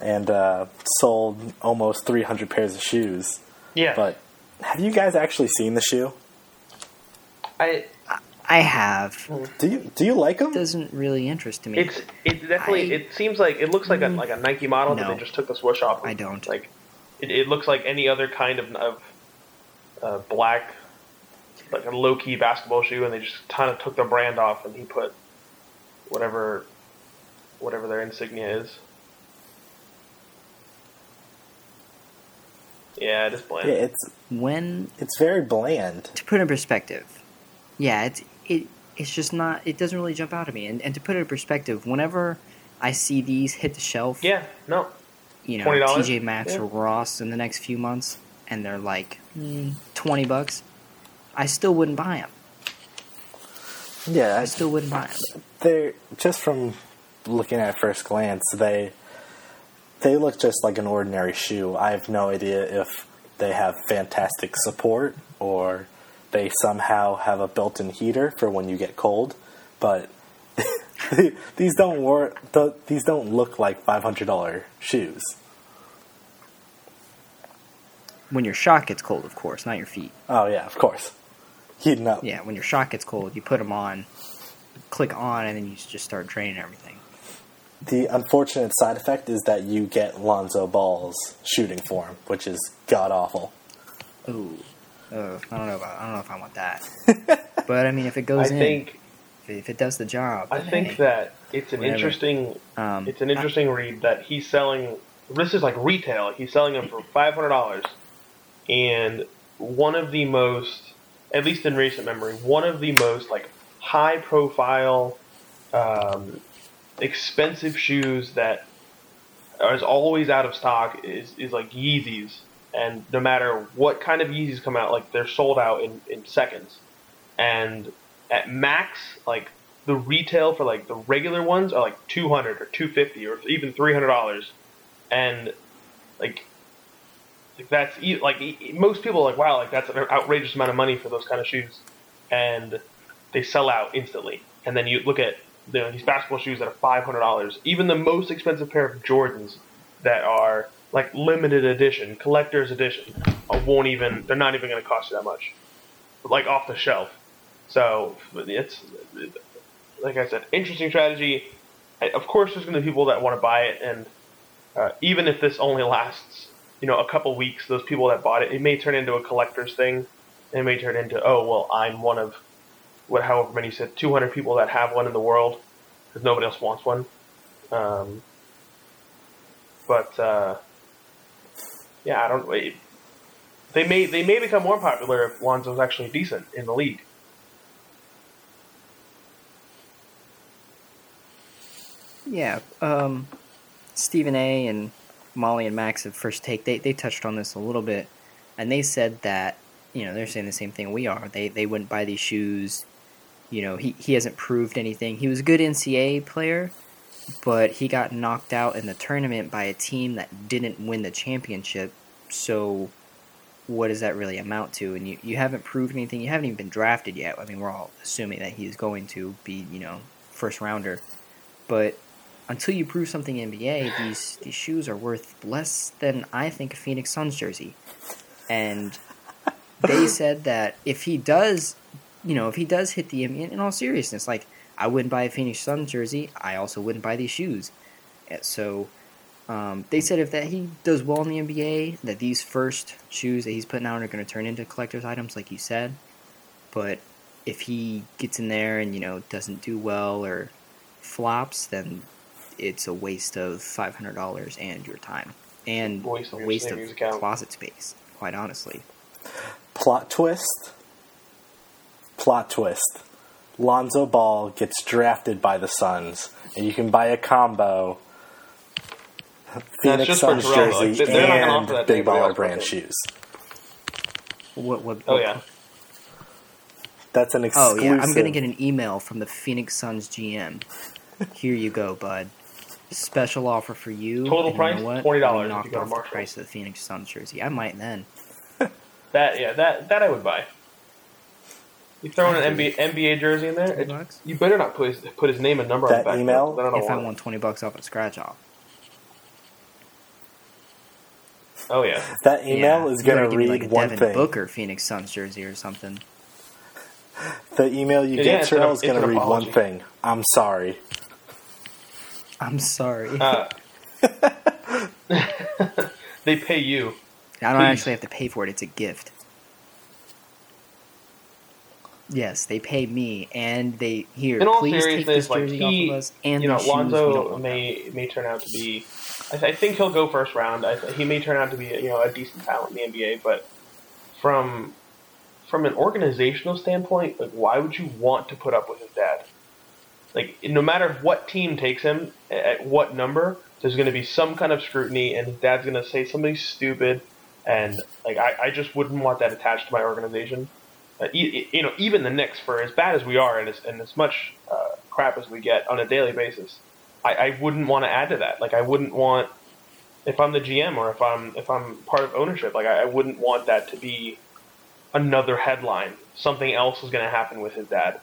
and uh, sold almost 300 pairs of shoes. Yeah, But have you guys actually seen the shoe? I I have. Do you do you like them? Doesn't really interest me. It's it definitely I- it seems like it looks like a like a Nike model that they just took the swoosh off. of. I don't. like. It, it looks like any other kind of of uh, black, like a low key basketball shoe, and they just kind of took the brand off, and he put whatever whatever their insignia is. Yeah, it is bland. Yeah, it's when it's very bland. to put in perspective, yeah, it's it it's just not. It doesn't really jump out at me. And and to put it in perspective, whenever I see these hit the shelf, yeah, no, you know, $20? TJ Maxx Yeah. or Ross in the next few months, and they're like mm, twenty bucks, I still wouldn't buy them. Yeah, I still wouldn't buy them. They're just from looking at first glance, they they look just like an ordinary shoe. I have no idea if they have fantastic support or they somehow have a built-in heater for when you get cold, but these don't work. These don't look like five hundred dollar shoes. When your shot gets cold, of course, not your feet. Oh yeah, of course. Heating up. Yeah, when your shot gets cold, you put them on, click on, and then you just start draining everything. The unfortunate side effect is that you get Lonzo Ball's shooting form, which is god awful. Ooh, uh, I don't know about. I don't know if I want that. but I mean, if it goes I in, think if it does the job, I think hey, that it's an whatever. interesting um, it's an interesting read that he's selling. This is like retail. He's selling them for five hundred dollars, and one of the most, at least in recent memory, one of the most like high profile, um, expensive shoes that is always out of stock is is like Yeezys, and no matter what kind of Yeezys come out, like they're sold out in in seconds, and at max, like the retail for like the regular ones are like two hundred or two fifty or even three hundred dollars, and like, like that's like most people are like wow like that's an outrageous amount of money for those kind of shoes, and they sell out instantly. And then you look at you know, these basketball shoes that are five hundred dollars. Even the most expensive pair of Jordans that are like limited edition, collector's edition, uh, won't even they're not even going to cost you that much, like off the shelf. So it's like I said, interesting strategy. Of course, there's going to be people that want to buy it, and uh, even if this only lasts, you know, a couple weeks, those people that bought it, it may turn into a collector's thing. It may turn into, oh well, I'm one of what, however many said, 200 people that have one in the world, because nobody else wants one. Um, but uh, yeah, I don't. Wait. They may they may become more popular if Lonzo's actually decent in the league. Yeah, um, Stephen A. and Molly and Max at First Take they they touched on this a little bit, and they said that you know they're saying the same thing we are. They they wouldn't buy these shoes. You know he he hasn't proved anything. He was a good NCAA player, but he got knocked out in the tournament by a team that didn't win the championship. So what does that really amount to? And you, you haven't proved anything. You haven't even been drafted yet. I mean, we're all assuming that he's going to be, you know, first rounder. But until you prove something in NBA, these these shoes are worth less than I think a Phoenix Suns jersey. And they said that if he does, you know, if he does hit the NBA, in all seriousness, like I wouldn't buy a Phoenix Sun jersey, I also wouldn't buy these shoes. Uh, So um, they said if that he does well in the NBA, that these first shoes that he's putting out are going to turn into collector's items, like you said. But if he gets in there and you know doesn't do well or flops, then it's a waste of five hundred dollars and your time and Waste a waste of account. closet space. Quite honestly, Plot twist. Plot twist. Lonzo Ball gets drafted by the Suns, and you can buy a combo. Phoenix just for Suns Terrell, jersey They're and offer that Big Baller brand shoes. what what? Oh yeah, That's an exclusive. Oh yeah, I'm gonna get an email from the Phoenix Suns GM. Here you go, bud. Special offer for you. Total and you price, know $20 We knocked off the price of the Phoenix Suns jersey. I might then. that yeah that that I would buy. You throw in an NBA, NBA jersey in there, it- bucks? you better not put his, put his name and number on That the back. email? then I don't If I want it. twenty bucks off a scratch off. Oh yeah, that email Yeah, is going gotta give read like a one Devin thing. Booker Phoenix Suns jersey or something. The email you Yeah, get, it's an- Terrell, is going to an read one thing. I'm sorry. I'm sorry. uh, they pay you. I don't please. actually have to pay for it. It's a gift. Yes, they pay me, and they here. In all please take this like jersey he, off of us, and you know, these shoes, we don't Lonzo may may turn out to be. I, th- I think he'll go first round. I th- he may turn out to be you know a decent talent in the NBA, but from from an organizational standpoint, like why would you want to put up with his dad? Like no matter what team takes him at what number, there's going to be some kind of scrutiny, and his dad's going to say something stupid, and like I, I just wouldn't want that attached to my organization. Uh, e- you know, even the Knicks, for as bad as we are and as, and as much uh, crap as we get on a daily basis, I, I wouldn't want to add to that. Like I wouldn't want if I'm the GM or if I'm if I'm part of ownership, like I, I wouldn't want that to be another headline. Something else is going to happen with his dad.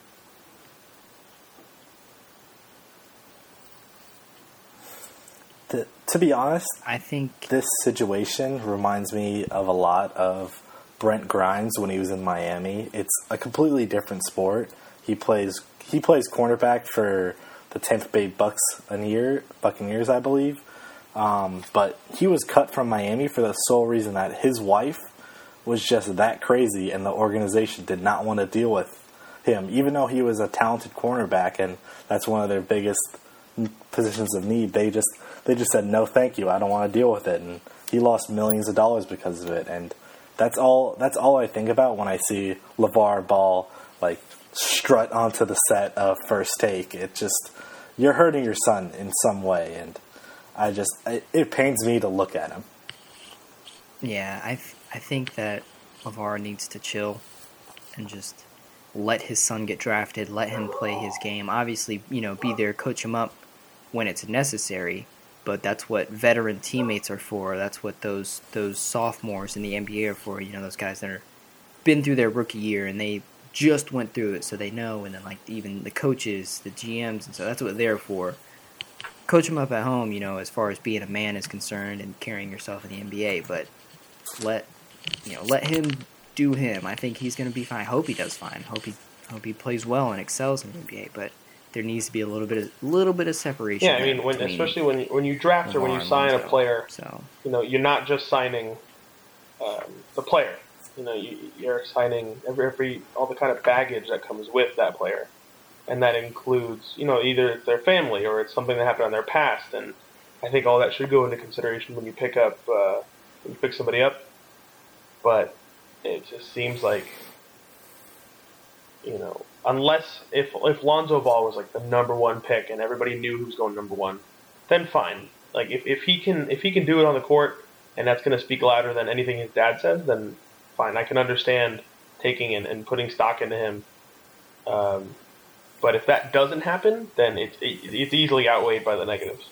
To, to be honest, I think this situation reminds me of a lot of Brent Grimes when he was in Miami. It's a completely different sport. He plays he plays cornerback for the Tampa Bay Bucks a year, Buccaneers, I believe. Um, but he was cut from Miami for the sole reason that his wife was just that crazy, and the organization did not want to deal with him, even though he was a talented cornerback, and that's one of their biggest positions of need. They just they just said no, thank you, I don't want to deal with it, and he lost millions of dollars because of it. And that's all that's all I think about when I see LeVar Ball like strut onto the set of First Take. It just you're hurting your son in some way, and I just it, it pains me to look at him. Yeah, I I think that LeVar needs to chill and just let his son get drafted, let him play his game. Obviously, you know, be there, coach him up when it's necessary. But that's what veteran teammates are for. That's what those those sophomores in the NBA are for. You know, those guys that are been through their rookie year and they just went through it, so they know. And then like even the coaches, the GMs, and so that's what they're for. Coach them up at home, you know, as far as being a man is concerned and carrying yourself in the NBA. But let you know, let him do him. I think he's going to be fine. I hope he does fine. Hope he hope he plays well and excels in the NBA. But there needs to be a little bit of little bit of separation. Yeah, I mean, when, especially when when you draft or when you sign a player, so you know you're not just signing um, the player. You know, you, you're signing every, every all the kind of baggage that comes with that player, and that includes you know either their family or it's something that happened on their past. And I think all that should go into consideration when you pick up uh, when you pick somebody up. But it just seems like you know unless if if Lonzo Ball was like the number one pick and everybody knew who was going number one, then fine. Like if, if he can if he can do it on the court and that's going to speak louder than anything his dad says, then fine. I can understand taking and, and putting stock into him. Um, but if that doesn't happen, then it's it, it's easily outweighed by the negatives.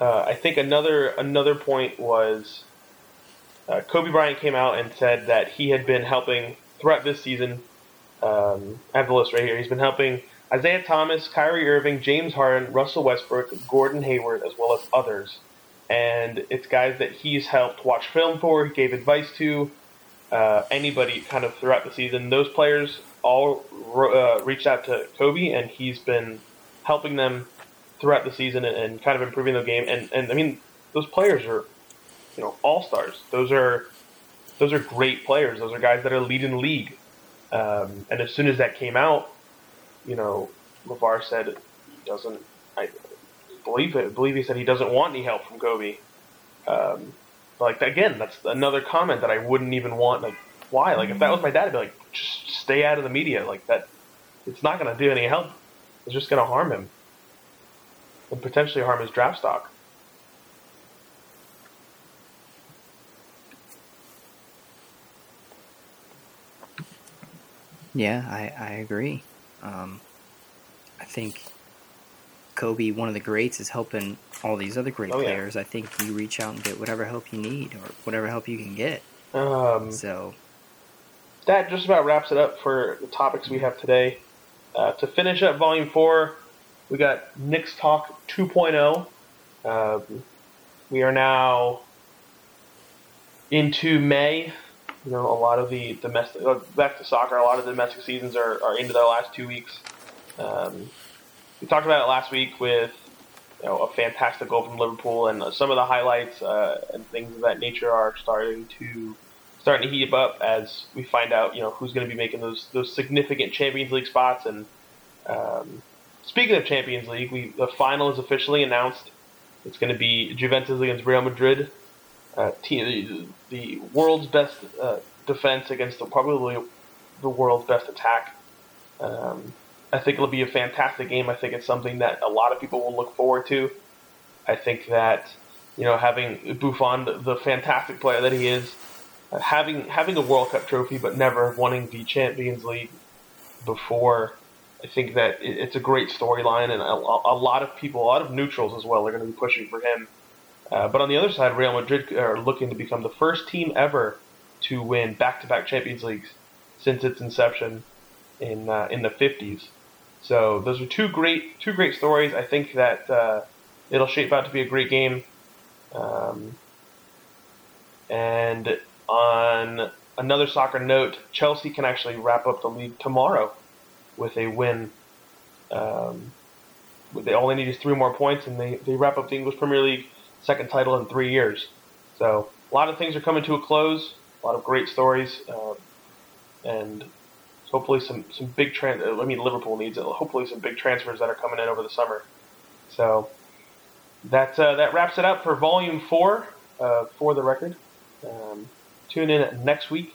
Uh, I think another another point was uh, Kobe Bryant came out and said that he had been helping throughout this season. Um, I have the list right here. He's been helping Isaiah Thomas, Kyrie Irving, James Harden, Russell Westbrook, Gordon Hayward, as well as others. And it's guys that he's helped watch film for, gave advice to, uh, anybody kind of throughout the season. Those players all uh, reached out to Kobe, and he's been helping them throughout the season and, and kind of improving the game. And, and I mean, those players are, you know, all stars. Those are those are great players. Those are guys that are leading the league. Um, and as soon as that came out, you know, LeVar said he doesn't. I believe it. I believe he said he doesn't want any help from Kobe. Um, like again, that's another comment that I wouldn't even want. Like, why? Like, if that was my dad, I'd be like, just stay out of the media. Like that, it's not going to do any help. It's just going to harm him and potentially harm his draft stock. Yeah, I, I agree. Um, I think Kobe, one of the greats, is helping all these other great Oh, yeah. players. I think you reach out and get whatever help you need or whatever help you can get. Um, So, that just about wraps it up for the topics we have today. Uh, to finish up Volume 4, we got Knicks Talk 2.0. Um, we are now into May. You know, a lot of the domestic, uh, back to soccer, a lot of the domestic seasons are, are into their last two weeks. Um, we talked about it last week with you know, a fantastic goal from Liverpool, and some of the highlights uh, and things of that nature are starting to starting to heat up as we find out, you know, who's going to be making those those significant Champions League spots. And um, speaking of Champions League, we the final is officially announced. It's going to be Juventus against Real Madrid. Uh, team, the, the world's best uh, defense against the, probably the world's best attack. Um, I think it'll be a fantastic game. I think it's something that a lot of people will look forward to. I think that you know, having Buffon, the, the fantastic player that he is, uh, having having a World Cup trophy, but never winning the Champions League before. I think that it, it's a great storyline, and a, a, lot of people, a lot of neutrals as well, are going to be pushing for him. Uh, but on the other side, Real Madrid are looking to become the first team ever to win back-to-back Champions Leagues since its inception in uh, in the 50s. So those are two great two great stories. I think that uh, it'll shape out to be a great game. Um, and on another soccer note, Chelsea can actually wrap up the league tomorrow with a win. Um, they only need three more points, and they, they wrap up the English Premier League second title in three years. So a lot of things are coming to a close. A lot of great stories, uh, and hopefully some some big trans. I mean, Liverpool needs it. Hopefully some big transfers that are coming in over the summer. So that uh, that wraps it up for Volume Four uh, for the record. Um, tune in next week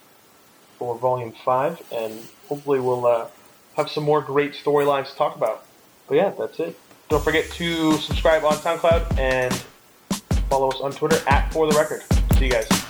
for Volume Five, and hopefully we'll uh, have some more great storylines to talk about. But yeah, that's it. Don't forget to subscribe on SoundCloud and follow us on Twitter at For the Record. See you guys.